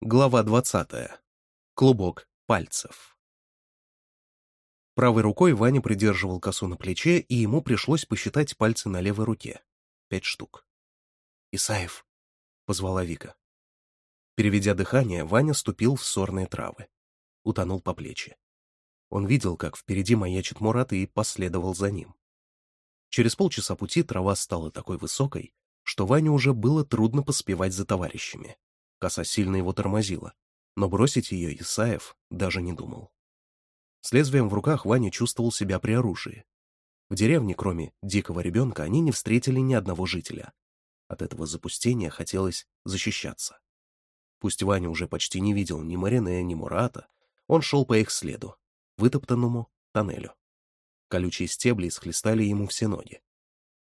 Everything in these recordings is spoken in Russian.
Глава 20. Клубок пальцев. Правой рукой Ваня придерживал косу на плече, и ему пришлось посчитать пальцы на левой руке. Пять штук. «Исаев», — позвала Вика. Переведя дыхание, Ваня ступил в сорные травы. Утонул по плечи. Он видел, как впереди маячит Мурат, и последовал за ним. Через полчаса пути трава стала такой высокой, что Ване уже было трудно поспевать за товарищами. Коса сильно его тормозила, но бросить ее Исаев даже не думал. С лезвием в руках Ваня чувствовал себя при оружии. В деревне, кроме дикого ребенка, они не встретили ни одного жителя. От этого запустения хотелось защищаться. Пусть Ваня уже почти не видел ни Марине, ни Мурата, он шел по их следу, вытоптанному тоннелю. Колючие стебли схлестали ему все ноги.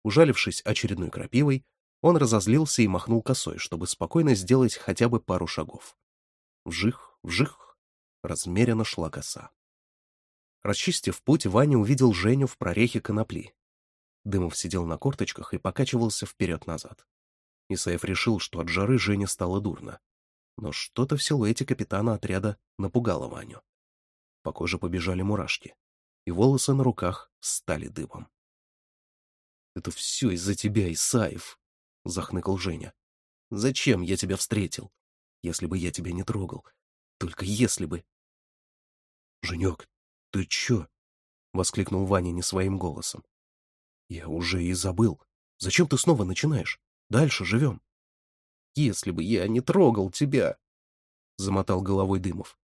Ужалившись очередной крапивой, он разозлился и махнул косой, чтобы спокойно сделать хотя бы пару шагов. Вжих, вжих, размеренно шла коса. Расчистив путь, Ваня увидел Женю в прорехе конопли. Дымов сидел на корточках и покачивался вперед-назад. Исаев решил, что от жары Жене стало дурно. Но что-то в силуэте капитана отряда напугало Ваню. По коже побежали мурашки, и волосы на руках стали дыбом. «Это все из-за тебя, Исаев!» — захныкал Женя. «Зачем я тебя встретил? Если бы я тебя не трогал. Только если бы...» «Женек, ты чё?» — воскликнул Ваня не своим голосом. «Я уже и забыл. Зачем ты снова начинаешь? Дальше живем». «Если бы я не трогал тебя!» — замотал головой Дымов.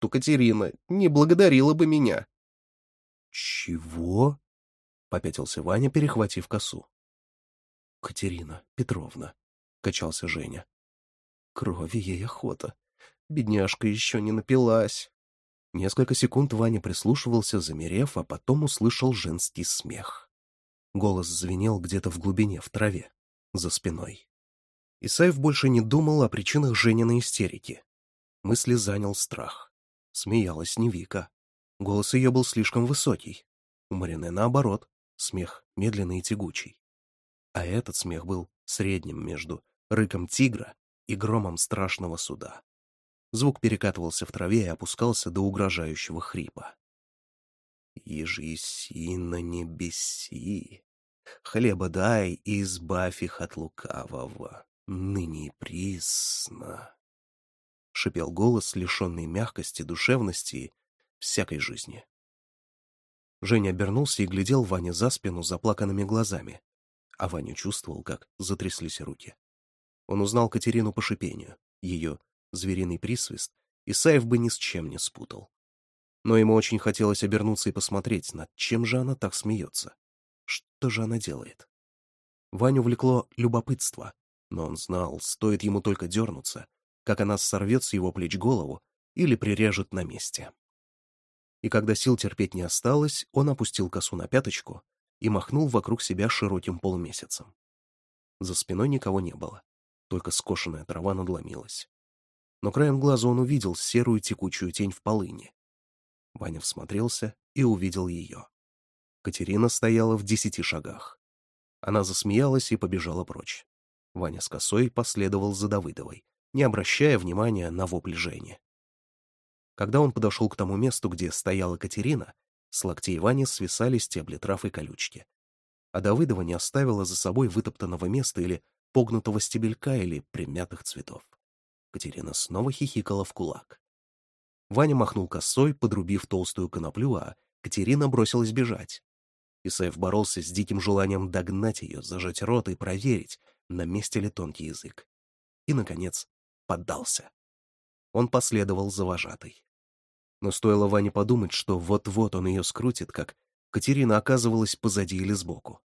«То Катерина не благодарила бы меня». «Чего?» — попятился Ваня, перехватив косу. Катерина Петровна», — качался Женя. «Крови ей охота. Бедняжка еще не напилась». Несколько секунд Ваня прислушивался, замерев, а потом услышал женский смех. Голос звенел где-то в глубине, в траве, за спиной. Исаев больше не думал о причинах Жениной истерики. Мысли занял страх. Смеялась не Вика. Голос ее был слишком высокий. У Марины наоборот, смех медленный и тягучий а этот смех был средним между рыком тигра и громом страшного суда. Звук перекатывался в траве и опускался до угрожающего хрипа. «Ежеси на небеси, хлеба дай и избавь их от лукавого, ныне присно», — шипел голос, лишенный мягкости, душевности всякой жизни. Женя обернулся и глядел Ване за спину заплаканными глазами — а Ваня чувствовал, как затряслись руки. Он узнал Катерину по шипению, ее звериный присвист, Исаев бы ни с чем не спутал. Но ему очень хотелось обернуться и посмотреть, над чем же она так смеется. Что же она делает? Ваню влекло любопытство, но он знал, стоит ему только дернуться, как она сорвет с его плеч голову или прирежет на месте. И когда сил терпеть не осталось, он опустил косу на пяточку — и махнул вокруг себя широким полумесяцем. За спиной никого не было, только скошенная трава надломилась. Но краем глаза он увидел серую текучую тень в полыне. Ваня всмотрелся и увидел ее. Катерина стояла в десяти шагах. Она засмеялась и побежала прочь. Ваня с косой последовал за Давыдовой, не обращая внимания на вопли Жени. Когда он подошел к тому месту, где стояла Катерина, с локтей Вани свисали стебли трав и колючки. А Давыдова не оставила за собой вытоптанного места или погнутого стебелька или примятых цветов. Катерина снова хихикала в кулак. Ваня махнул косой, подрубив толстую коноплю, а Катерина бросилась бежать. Исаев боролся с диким желанием догнать ее, зажать рот и проверить, на месте ли тонкий язык. И, наконец, поддался. Он последовал за вожатой. Но стоило Ване подумать, что вот-вот он ее скрутит, как Катерина оказывалась позади или сбоку.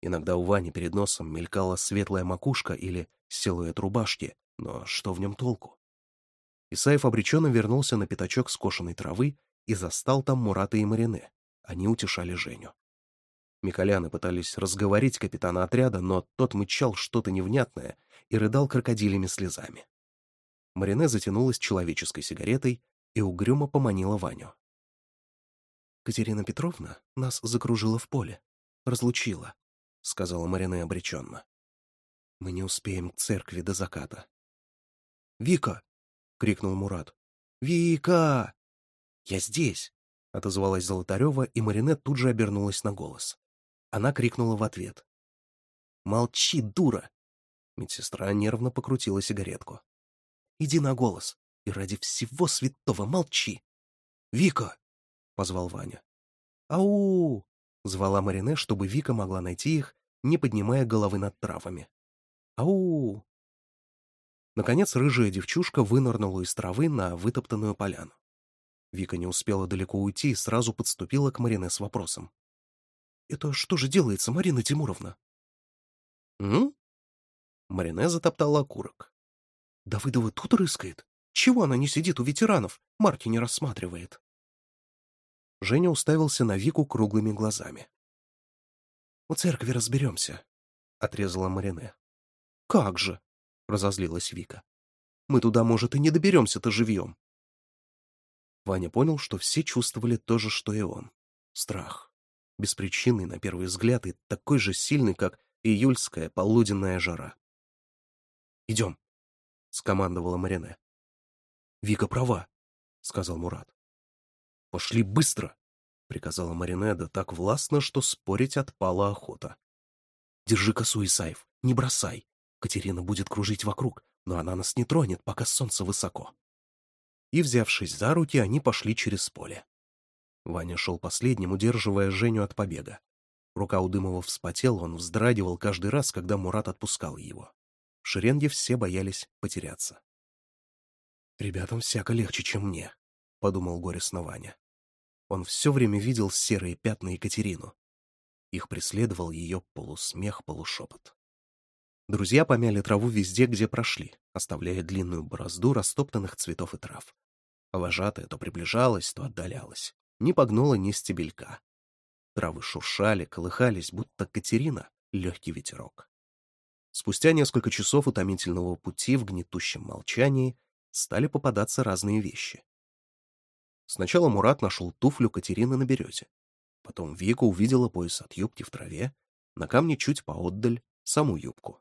Иногда у Вани перед носом мелькала светлая макушка или силуэт рубашки, но что в нем толку? Исаев обреченно вернулся на пятачок скошенной травы и застал там Мурата и Марине. Они утешали Женю. Миколяны пытались разговорить капитана отряда, но тот мычал что-то невнятное и рыдал крокодилями слезами. Марине затянулась человеческой сигаретой, и угрюмо поманила Ваню. «Катерина Петровна нас закружила в поле, разлучила», — сказала Марине обреченно. «Мы не успеем к церкви до заката». «Вика!» — крикнул Мурат. «Вика!» «Я здесь!» — отозвалась Золотарева, и Марине тут же обернулась на голос. Она крикнула в ответ. «Молчи, дура!» Медсестра нервно покрутила сигаретку. «Иди на голос. И ради всего святого молчи! «Вика!» — позвал Ваня. «Ау!» — звала Марине, чтобы Вика могла найти их, не поднимая головы над травами. «Ау!» Наконец рыжая девчушка вынырнула из травы на вытоптанную поляну. Вика не успела далеко уйти и сразу подступила к Марине с вопросом. «Это что же делается, Марина Тимуровна?» «М?» Марине затоптала окурок. «Давыдова тут рыскает?» Чего она не сидит у ветеранов, Марти не рассматривает?» Женя уставился на Вику круглыми глазами. «У церкви разберемся», — отрезала Марине. «Как же!» — разозлилась Вика. «Мы туда, может, и не доберемся-то живьем». Ваня понял, что все чувствовали то же, что и он. Страх. Беспричинный, на первый взгляд, и такой же сильный, как июльская полуденная жара. «Идем», — скомандовала Марине. «Вика права», — сказал Мурат. «Пошли быстро», — приказала Маринеда так властно, что спорить отпала охота. «Держи косу, Исаев, не бросай. Катерина будет кружить вокруг, но она нас не тронет, пока солнце высоко». И, взявшись за руки, они пошли через поле. Ваня шел последним, удерживая Женю от побега. Рука у Дымова вспотела, он вздрагивал каждый раз, когда Мурат отпускал его. В шеренге все боялись потеряться. «Ребятам всяко легче, чем мне», — подумал горестно Ваня. Он все время видел серые пятна Екатерину. Их преследовал ее полусмех, полушепот. Друзья помяли траву везде, где прошли, оставляя длинную борозду растоптанных цветов и трав. Вожатая то приближалась, то отдалялась. Не погнула ни стебелька. Травы шуршали, колыхались, будто Катерина — легкий ветерок. Спустя несколько часов утомительного пути в гнетущем молчании стали попадаться разные вещи. Сначала Мурат нашел туфлю Катерины на березе, Потом Вика увидела пояс от юбки в траве, на камне чуть поотдаль саму юбку.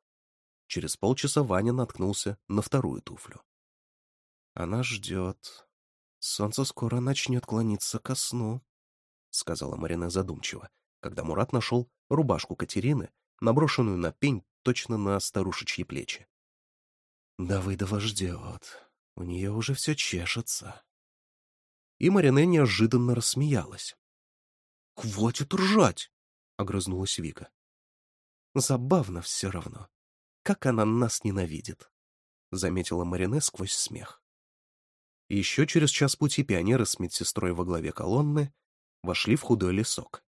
Через полчаса Ваня наткнулся на вторую туфлю. «Она ждет. Солнце скоро начнет клониться ко сну», — сказала Марина задумчиво, когда Мурат нашел рубашку Катерины, наброшенную на пень точно на старушечьи плечи. «Давыдова ждет», у нее уже все чешется. И Марине неожиданно рассмеялась. «Хватит ржать!» — огрызнулась Вика. «Забавно все равно. Как она нас ненавидит!» — заметила Марине сквозь смех. Еще через час пути пионеры с медсестрой во главе колонны вошли в худой лесок.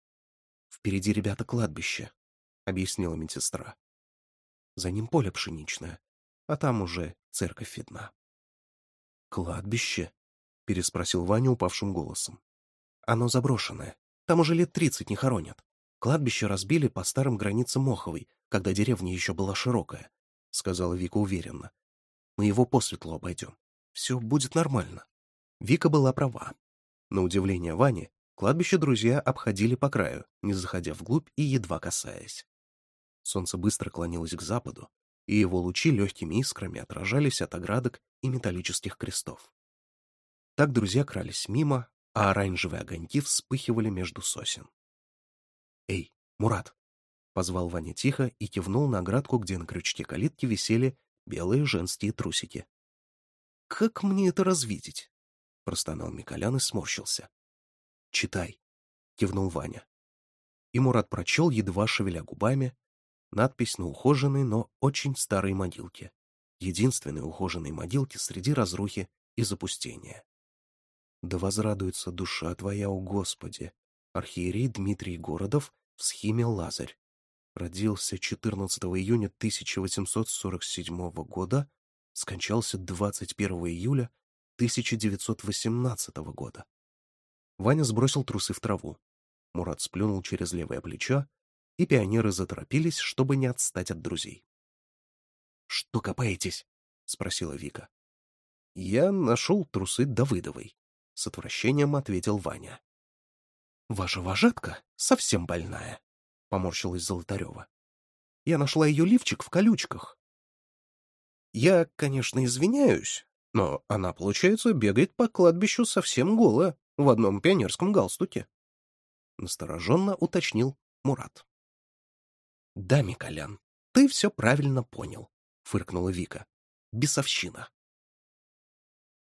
«Впереди, ребята, кладбище», — объяснила медсестра. «За ним поле пшеничное, а там уже церковь видна». «Кладбище?» — переспросил Ваня упавшим голосом. «Оно заброшенное. Там уже лет тридцать не хоронят. Кладбище разбили по старым границам Моховой, когда деревня еще была широкая», — сказала Вика уверенно. «Мы его посветло обойдем. Все будет нормально». Вика была права. На удивление Вани, кладбище друзья обходили по краю, не заходя вглубь и едва касаясь. Солнце быстро клонилось к западу, и его лучи легкими искрами отражались от оградок и металлических крестов. Так друзья крались мимо, а оранжевые огоньки вспыхивали между сосен. «Эй, Мурат!» — позвал Ваня тихо и кивнул на оградку, где на крючке калитки висели белые женские трусики. «Как мне это развидеть?» — простонал Миколян и сморщился. «Читай», — кивнул Ваня. И Мурат прочел, едва шевеля губами, надпись на ухоженной, но очень старой могилке. Единственной ухоженной могилке среди разрухи и запустения. «Да возрадуется душа твоя, о Господи!» Архиерей Дмитрий Городов в схиме «Лазарь». Родился 14 июня 1847 года, скончался 21 июля 1918 года. Ваня сбросил трусы в траву. Мурат сплюнул через левое плечо, и пионеры заторопились, чтобы не отстать от друзей. «Что копаетесь?» — спросила Вика. «Я нашел трусы Давыдовой», — с отвращением ответил Ваня. «Ваша вожатка совсем больная», — поморщилась Золотарева. «Я нашла ее лифчик в колючках». «Я, конечно, извиняюсь, но она, получается, бегает по кладбищу совсем голая, в одном пионерском галстуке», — настороженно уточнил Мурат. Да, Миколян, ты все правильно понял, фыркнула Вика. Бесовщина.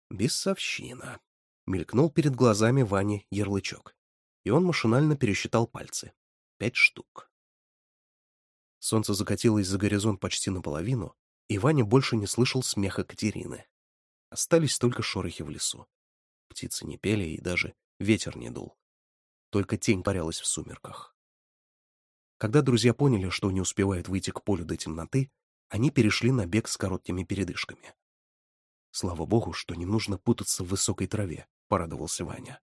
Бесовщина. Мелькнул перед глазами Вани ярлычок, и он машинально пересчитал пальцы. Пять штук. Солнце закатилось за горизонт почти наполовину, и Ваня больше не слышал смеха Катерины. Остались только шорохи в лесу. Птицы не пели, и даже ветер не дул. Только тень парялась в сумерках. Когда друзья поняли, что не успевают выйти к полю до темноты, они перешли на бег с короткими передышками. «Слава богу, что не нужно путаться в высокой траве», — порадовался Ваня.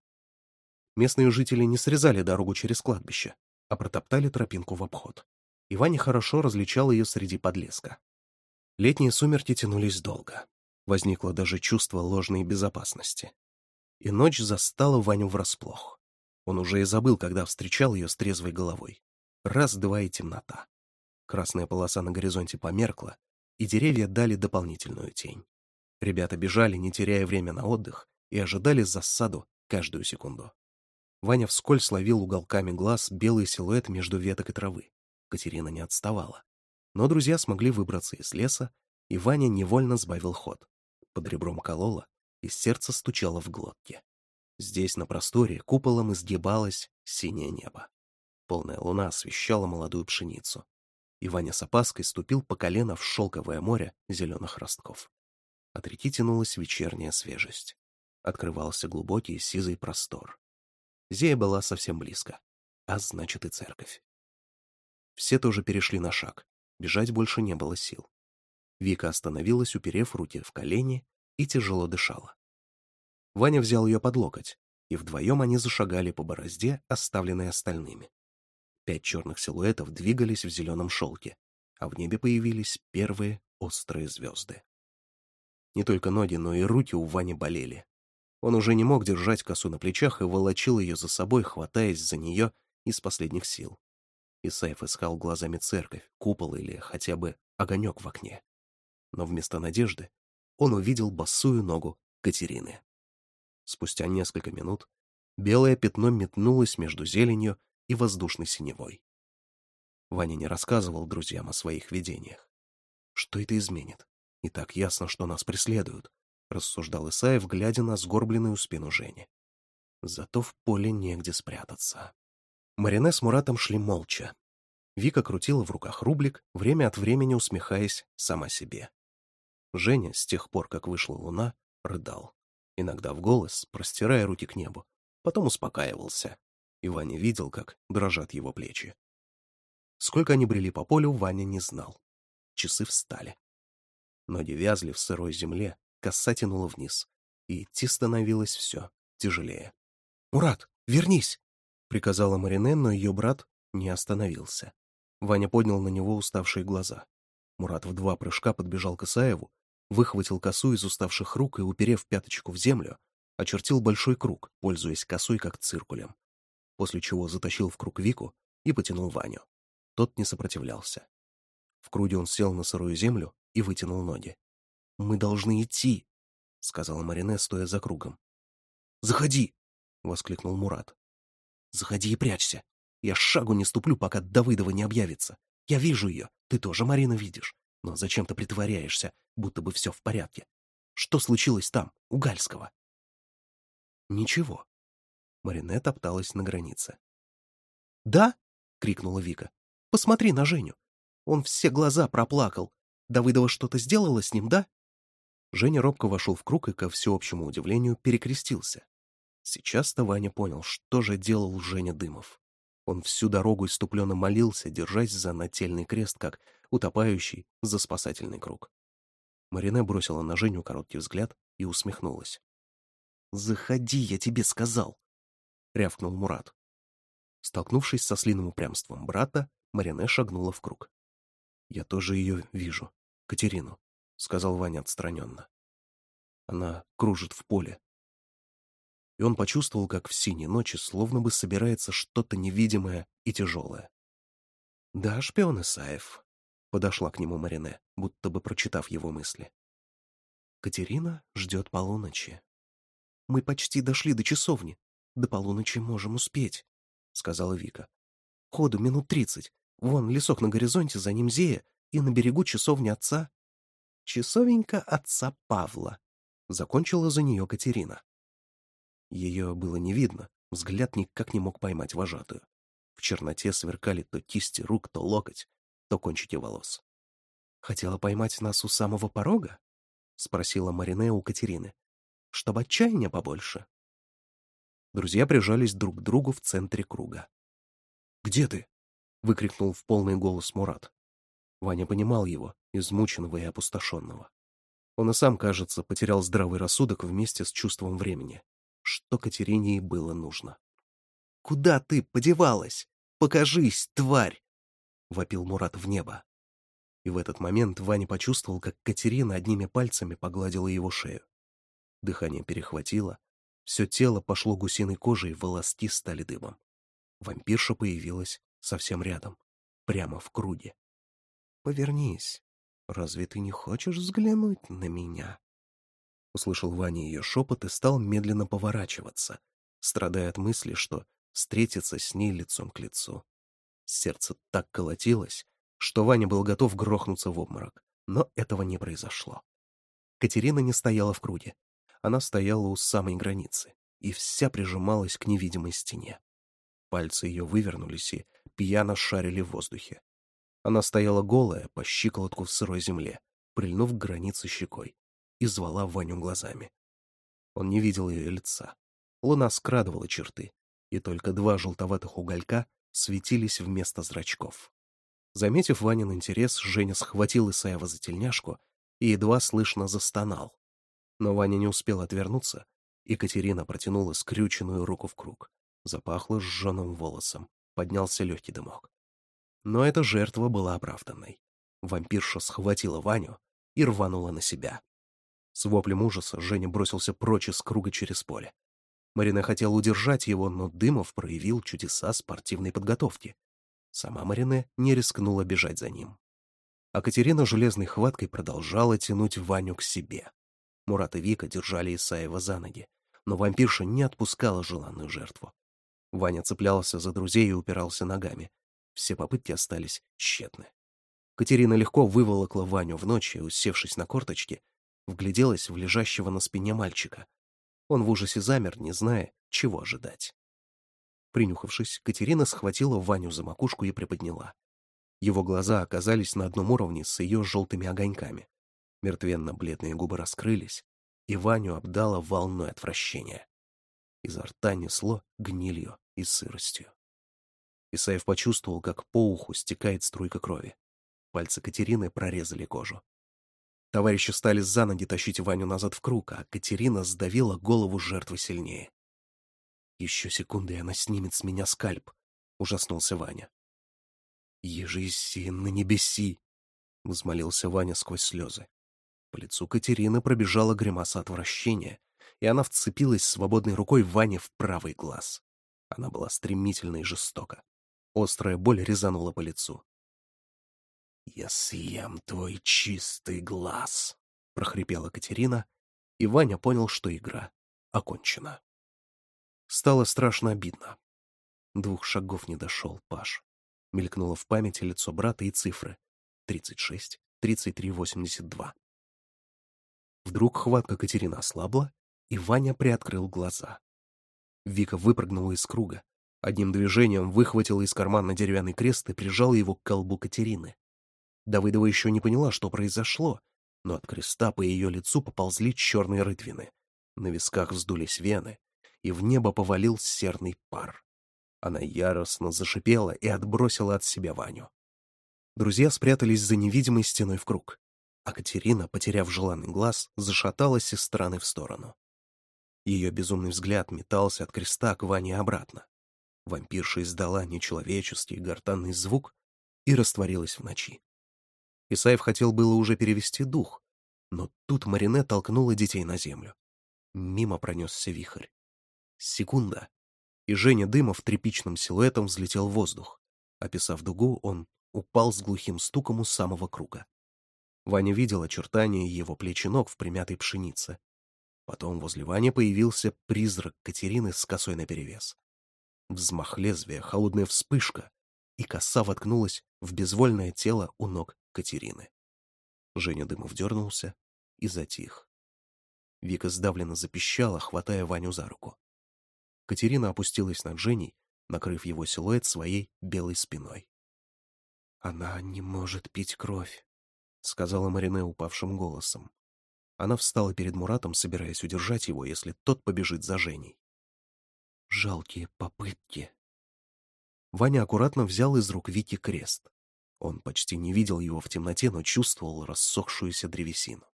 Местные жители не срезали дорогу через кладбище, а протоптали тропинку в обход. И Ваня хорошо различал ее среди подлеска. Летние сумерки тянулись долго. Возникло даже чувство ложной безопасности. И ночь застала Ваню врасплох. Он уже и забыл, когда встречал ее с трезвой головой. Раз-два и темнота. Красная полоса на горизонте померкла, и деревья дали дополнительную тень. Ребята бежали, не теряя время на отдых, и ожидали засаду каждую секунду. Ваня вскользь ловил уголками глаз белый силуэт между веток и травы. Катерина не отставала. Но друзья смогли выбраться из леса, и Ваня невольно сбавил ход. Под ребром кололо, и сердце стучало в глотке. Здесь, на просторе, куполом изгибалось синее небо. Полная луна освещала молодую пшеницу. И Ваня с опаской ступил по колено в шелковое море зеленых ростков. От реки тянулась вечерняя свежесть. Открывался глубокий сизый простор. Зея была совсем близко, а значит и церковь. Все тоже перешли на шаг, бежать больше не было сил. Вика остановилась, уперев руки в колени, и тяжело дышала. Ваня взял ее под локоть, и вдвоем они зашагали по борозде, оставленной остальными. Пять черных силуэтов двигались в зеленом шелке, а в небе появились первые острые звезды. Не только ноги, но и руки у Вани болели. Он уже не мог держать косу на плечах и волочил ее за собой, хватаясь за нее из последних сил. Исаев искал глазами церковь, купол или хотя бы огонек в окне. Но вместо надежды он увидел босую ногу Катерины. Спустя несколько минут белое пятно метнулось между зеленью и воздушной синевой. Ваня не рассказывал друзьям о своих видениях. «Что это изменит? И так ясно, что нас преследуют», — рассуждал Исаев, глядя на сгорбленную спину Жени. «Зато в поле негде спрятаться». Марине с Муратом шли молча. Вика крутила в руках рублик, время от времени усмехаясь сама себе. Женя, с тех пор, как вышла луна, рыдал. Иногда в голос, простирая руки к небу. Потом успокаивался, и Ваня видел, как дрожат его плечи. Сколько они брели по полю, Ваня не знал. Часы встали. Ноги вязли в сырой земле, коса тянула вниз, и идти становилось все тяжелее. «Мурат, вернись!» — приказала Марине, но ее брат не остановился. Ваня поднял на него уставшие глаза. Мурат в два прыжка подбежал к Исаеву, выхватил косу из уставших рук и, уперев пяточку в землю, очертил большой круг, пользуясь косой как циркулем, после чего затащил в круг Вику и потянул Ваню. Тот не сопротивлялся. В круге он сел на сырую землю и вытянул ноги. «Мы должны идти», — сказала Марине, стоя за кругом. «Заходи!» — воскликнул Мурат. «Заходи и прячься. Я шагу не ступлю, пока Давыдова не объявится. Я вижу ее. Ты тоже, Марина, видишь. Но зачем ты притворяешься, будто бы все в порядке? Что случилось там, у Гальского?» «Ничего», Марине топталась на границе. «Да?» — крикнула Вика. «Посмотри на Женю. Он все глаза проплакал. Давыдова что-то сделала с ним, да?» Женя робко вошел в круг и, ко всеобщему удивлению, перекрестился. Сейчас-то Ваня понял, что же делал Женя Дымов. Он всю дорогу иступленно молился, держась за нательный крест, как утопающий за спасательный круг. Марине бросила на Женю короткий взгляд и усмехнулась. «Заходи, я тебе сказал!» — рявкнул Мурат. Столкнувшись со слиным упрямством брата, Марине шагнула в круг. «Я тоже ее вижу, Катерину», — сказал Ваня отстраненно. «Она кружит в поле». И он почувствовал, как в синей ночи словно бы собирается что-то невидимое и тяжелое. «Да, шпион Исаев», — подошла к нему Марине, будто бы прочитав его мысли. «Катерина ждет полуночи. Мы почти дошли до часовни», до полуночи можем успеть», — сказала Вика. «Ходу минут тридцать. Вон лесок на горизонте, за ним Зея, и на берегу часовня отца». «Часовенька отца Павла», — закончила за нее Катерина. Ее было не видно, взгляд никак не мог поймать вожатую. В черноте сверкали то кисти рук, то локоть, то кончики волос. «Хотела поймать нас у самого порога?» — спросила Марине у Катерины. «Чтобы отчаяния побольше?» Друзья прижались друг к другу в центре круга. «Где ты?» — выкрикнул в полный голос Мурат. Ваня понимал его, измученного и опустошенного. Он и сам, кажется, потерял здравый рассудок вместе с чувством времени. Что Катерине было нужно. «Куда ты подевалась? Покажись, тварь!» — вопил Мурат в небо. И в этот момент Ваня почувствовал, как Катерина одними пальцами погладила его шею. Дыхание перехватило, все тело пошло гусиной кожей, волоски стали дыбом. Вампирша появилась совсем рядом, прямо в круге. «Повернись. Разве ты не хочешь взглянуть на меня?» Услышал Ваня ее шепот и стал медленно поворачиваться, страдая от мысли, что встретится с ней лицом к лицу. Сердце так колотилось, что Ваня был готов грохнуться в обморок, но этого не произошло. Катерина не стояла в круге, она стояла у самой границы и вся прижималась к невидимой стене. Пальцы ее вывернулись и пьяно шарили в воздухе. Она стояла голая, по щиколотку в сырой земле, прильнув к границе щекой, и звала Ваню глазами. Он не видел ее лица. Луна скрадывала черты, и только два желтоватых уголька светились вместо зрачков. Заметив Ванин интерес, Женя схватил Исаева за тельняшку и едва слышно застонал, но Ваня не успел отвернуться, и Катерина протянула скрюченную руку в круг. Запахло сжженным волосом, поднялся легкий дымок. Но эта жертва была оправданной. Вампирша схватила Ваню и рванула на себя. С воплем ужаса Женя бросился прочь из круга через поле. Марина хотела удержать его, но Дымов проявил чудеса спортивной подготовки. Сама Марина не рискнула бежать за ним. А Катерина железной хваткой продолжала тянуть Ваню к себе. Мурат и Вика держали Исаева за ноги, но вампирша не отпускала желанную жертву. Ваня цеплялся за друзей и упирался ногами. Все попытки остались тщетны. Катерина легко выволокла Ваню в ночь и, усевшись на корточки, вгляделась в лежащего на спине мальчика. Он в ужасе замер, не зная, чего ожидать. Принюхавшись, Катерина схватила Ваню за макушку и приподняла. Его глаза оказались на одном уровне с ее желтыми огоньками. Мертвенно-бледные губы раскрылись, и Ваню обдало волной отвращения. Изо рта несло гнилью и сыростью. Исаев почувствовал, как по уху стекает струйка крови. Пальцы Катерины прорезали кожу. Товарищи стали за ноги тащить Ваню назад в круг, а Катерина сдавила голову жертвы сильнее. «Еще секунды, и она снимет с меня скальп», — ужаснулся Ваня. «Ежиси на небеси!» — взмолился Ваня сквозь слезы. По лицу Катерины пробежала гримаса отвращения, и она вцепилась свободной рукой Ване в правый глаз. Она была стремительна и жестока. Острая боль резанула по лицу. «Я съем твой чистый глаз!» — прохрипела Катерина, и Ваня понял, что игра окончена. Стало страшно обидно. Двух шагов не дошел Паш. Мелькнуло в памяти лицо брата и цифры. 36, 33, 82. Вдруг хватка Катерины ослабла, и Ваня приоткрыл глаза. Вика выпрыгнула из круга, одним движением выхватила из кармана деревянный крест и прижала его к колбу Катерины. Давыдова еще не поняла, что произошло, но от креста по ее лицу поползли черные рытвины. На висках вздулись вены, и в небо повалил серный пар. Она яростно зашипела и отбросила от себя Ваню. Друзья спрятались за невидимой стеной в круг а Катерина, потеряв желанный глаз, зашаталась из стороны в сторону. Ее безумный взгляд метался от креста к Ване обратно. Вампирша издала нечеловеческий гортанный звук и растворилась в ночи. Исаев хотел было уже перевести дух, но тут Марине толкнула детей на землю. Мимо пронесся вихрь. Секунда, и Женя Дымов тряпичным силуэтом взлетел в воздух. Описав дугу, он упал с глухим стуком у самого круга. Ваня видел очертания его плеченок в примятой пшенице. Потом возле Вани появился призрак Катерины с косой наперевес. Взмах лезвия, холодная вспышка, и коса воткнулась в безвольное тело у ног Катерины. Женя Дымов дернулся и затих. Вика сдавленно запищала, хватая Ваню за руку. Катерина опустилась над Женей, накрыв его силуэт своей белой спиной. «Она не может пить кровь», — сказала Марине упавшим голосом. Она встала перед Муратом, собираясь удержать его, если тот побежит за Женей. Жалкие попытки. Ваня аккуратно взял из рук Вики крест. Он почти не видел его в темноте, но чувствовал рассохшуюся древесину.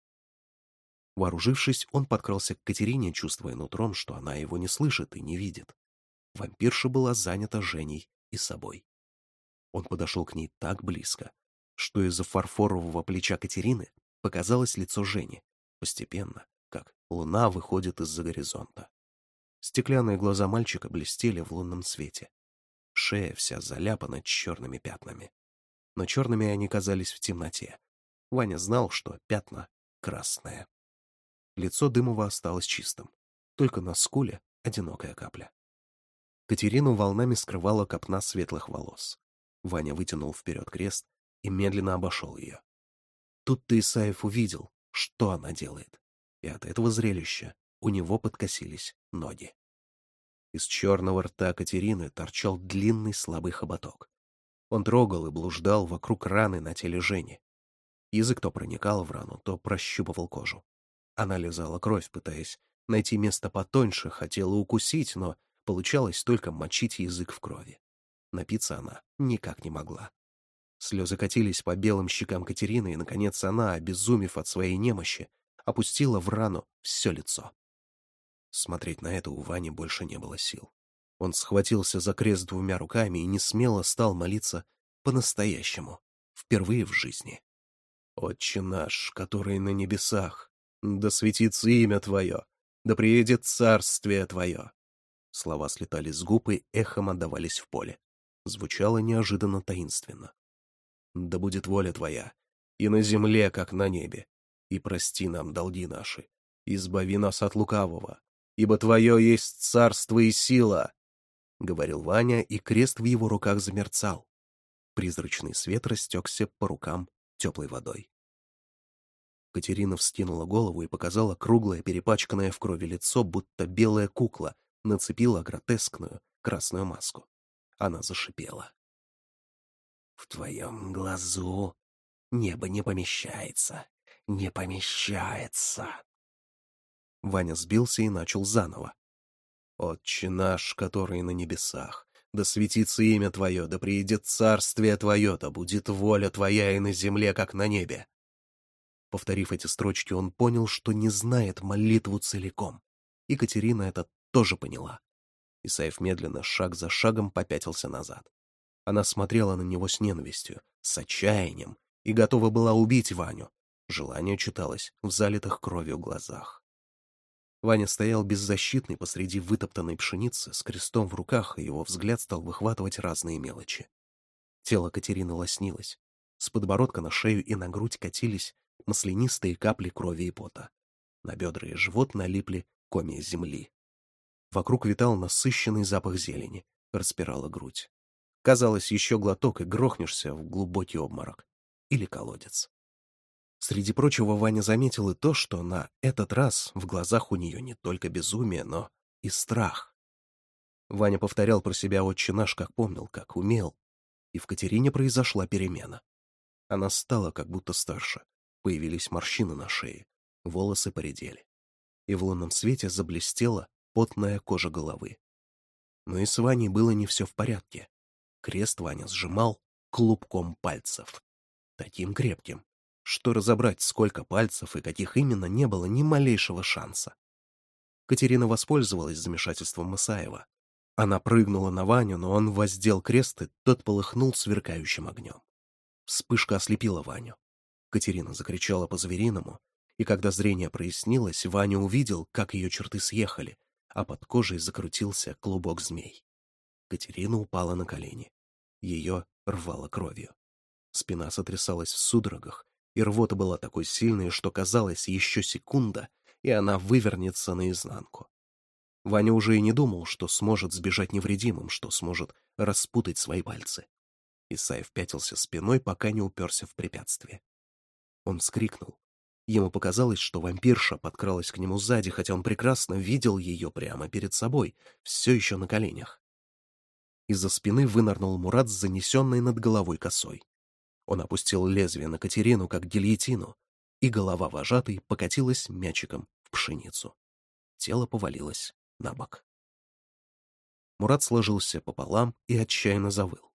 Вооружившись, он подкрался к Катерине, чувствуя нутром, что она его не слышит и не видит. Вампирша была занята Женей и собой. Он подошел к ней так близко, что из-за фарфорового плеча Катерины показалось лицо Жени, постепенно, как луна выходит из-за горизонта. Стеклянные глаза мальчика блестели в лунном свете. Шея вся заляпана черными пятнами. Но черными они казались в темноте. Ваня знал, что пятна красные. Лицо Дымова осталось чистым. Только на скуле одинокая капля. Катерину волнами скрывала копна светлых волос. Ваня вытянул вперед крест и медленно обошел ее. Тут-то Исаев увидел, что она делает, и от этого зрелища у него подкосились ноги. Из черного рта Катерины торчал длинный слабый хоботок. Он трогал и блуждал вокруг раны на теле Жени. Язык то проникал в рану, то прощупывал кожу. Она лизала кровь, пытаясь найти место потоньше, хотела укусить, но получалось только мочить язык в крови. Напиться она никак не могла. Слезы катились по белым щекам Катерины, и, наконец, она, обезумев от своей немощи, опустила в рану все лицо. Смотреть на это у Вани больше не было сил. Он схватился за крест двумя руками и несмело стал молиться по-настоящему, впервые в жизни. «Отче наш, который на небесах, да светится имя Твое, да приедет царствие Твое!» Слова слетали с губ и эхом отдавались в поле. Звучало неожиданно таинственно да будет воля твоя, и на земле, как на небе. И прости нам долги наши, избави нас от лукавого, ибо твое есть царство и сила, — говорил Ваня, и крест в его руках замерцал. Призрачный свет растекся по рукам теплой водой. Катерина вскинула голову и показала круглое, перепачканное в крови лицо, будто белая кукла, нацепила гротескную красную маску. Она зашипела. В твоем глазу небо не помещается, не помещается. Ваня сбился и начал заново. «Отче наш, который на небесах, да светится имя Твое, да приедет царствие Твое, да будет воля Твоя и на земле, как на небе». Повторив эти строчки, он понял, что не знает молитву целиком. Екатерина это тоже поняла. Исаев медленно, шаг за шагом, попятился назад. Она смотрела на него с ненавистью, с отчаянием и готова была убить Ваню. Желание читалось в залитых кровью глазах. Ваня стоял беззащитный посреди вытоптанной пшеницы с крестом в руках, и его взгляд стал выхватывать разные мелочи. Тело Катерины лоснилось. С подбородка на шею и на грудь катились маслянистые капли крови и пота. На бедра и живот налипли комья земли. Вокруг витал насыщенный запах зелени, распирала грудь. Казалось, еще глоток и грохнешься в глубокий обморок. Или колодец. Среди прочего, Ваня заметил и то, что на этот раз в глазах у нее не только безумие, но и страх. Ваня повторял про себя «Отче наш», как помнил, как умел. И в Катерине произошла перемена. Она стала как будто старше. Появились морщины на шее, волосы поредели. И в лунном свете заблестела потная кожа головы. Но и с Ваней было не все в порядке. Крест Ваня сжимал клубком пальцев. Таким крепким, что разобрать, сколько пальцев и каких именно, не было ни малейшего шанса. Катерина воспользовалась замешательством Масаева. Она прыгнула на Ваню, но он воздел крест, и тот полыхнул сверкающим огнем. Вспышка ослепила Ваню. Катерина закричала по-звериному, и когда зрение прояснилось, Ваня увидел, как ее черты съехали, а под кожей закрутился клубок змей. Катерина упала на колени ее рвало кровью. Спина сотрясалась в судорогах, и рвота была такой сильной, что казалось, еще секунда, и она вывернется наизнанку. Ваня уже и не думал, что сможет сбежать невредимым, что сможет распутать свои пальцы. Исаев пятился спиной, пока не уперся в препятствие. Он вскрикнул. Ему показалось, что вампирша подкралась к нему сзади, хотя он прекрасно видел ее прямо перед собой, все еще на коленях. Из-за спины вынырнул Мурат с занесенной над головой косой. Он опустил лезвие на Катерину, как гильотину, и голова вожатой покатилась мячиком в пшеницу. Тело повалилось на бок. Мурат сложился пополам и отчаянно завыл.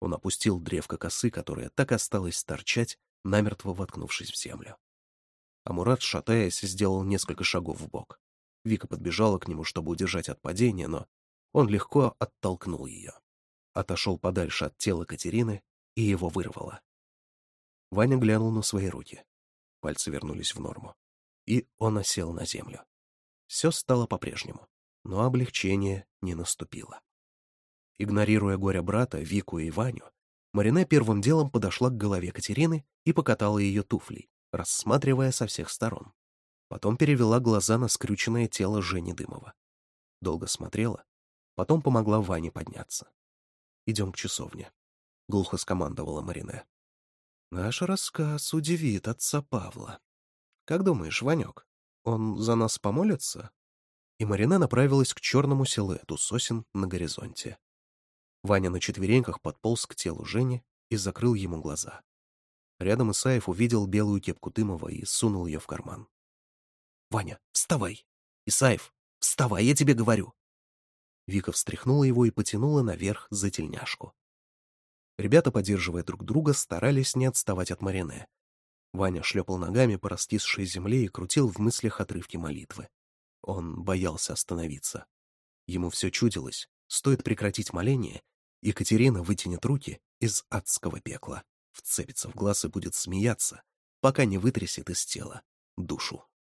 Он опустил древко косы, которая так осталась торчать, намертво воткнувшись в землю. А Мурат, шатаясь, сделал несколько шагов в бок. Вика подбежала к нему, чтобы удержать от падения, но он легко оттолкнул ее. Отошел подальше от тела Катерины, и его вырвало. Ваня глянул на свои руки. Пальцы вернулись в норму. И он осел на землю. Все стало по-прежнему, но облегчение не наступило. Игнорируя горе брата, Вику и Ваню, Марине первым делом подошла к голове Катерины и покатала ее туфлей, рассматривая со всех сторон. Потом перевела глаза на скрюченное тело Жени Дымова. Долго смотрела, Потом помогла Ване подняться. «Идем к часовне», — глухо скомандовала Марине. «Наш рассказ удивит отца Павла. Как думаешь, Ванек, он за нас помолится?» И Марине направилась к черному силуэту сосен на горизонте. Ваня на четвереньках подполз к телу Жени и закрыл ему глаза. Рядом Исаев увидел белую кепку Дымова и сунул ее в карман. «Ваня, вставай! Исаев, вставай, я тебе говорю! Вика встряхнула его и потянула наверх за тельняшку. Ребята, поддерживая друг друга, старались не отставать от Марине. Ваня шлепал ногами по раскисшей земле и крутил в мыслях отрывки молитвы. Он боялся остановиться. Ему все чудилось. Стоит прекратить моление, Екатерина вытянет руки из адского пекла, вцепится в глаз и будет смеяться, пока не вытрясет из тела душу.